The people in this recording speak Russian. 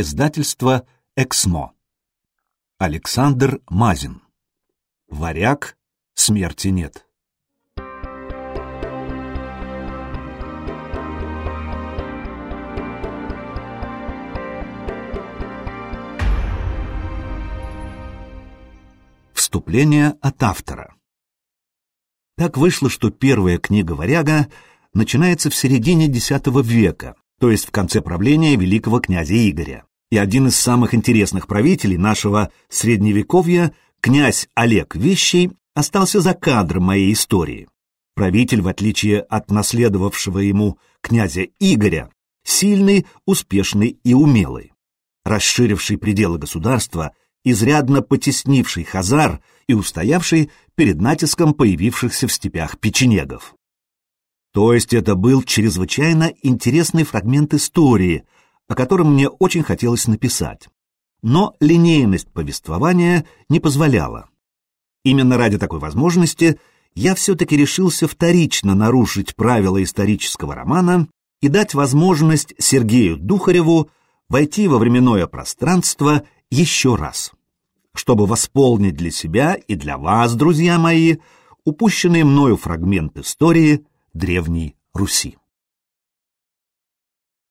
Издательство «Эксмо». Александр Мазин. Варяг. Смерти нет. Вступление от автора. Так вышло, что первая книга «Варяга» начинается в середине X века, то есть в конце правления великого князя Игоря. И один из самых интересных правителей нашего средневековья, князь Олег Вещий, остался за кадром моей истории. Правитель, в отличие от наследовавшего ему князя Игоря, сильный, успешный и умелый, расширивший пределы государства изрядно потеснивший Хазар и устоявший перед натиском появившихся в степях печенегов. То есть это был чрезвычайно интересный фрагмент истории, о котором мне очень хотелось написать. Но линейность повествования не позволяла. Именно ради такой возможности я все-таки решился вторично нарушить правила исторического романа и дать возможность Сергею Духареву войти во временное пространство еще раз, чтобы восполнить для себя и для вас, друзья мои, упущенные мною фрагмент истории Древней Руси.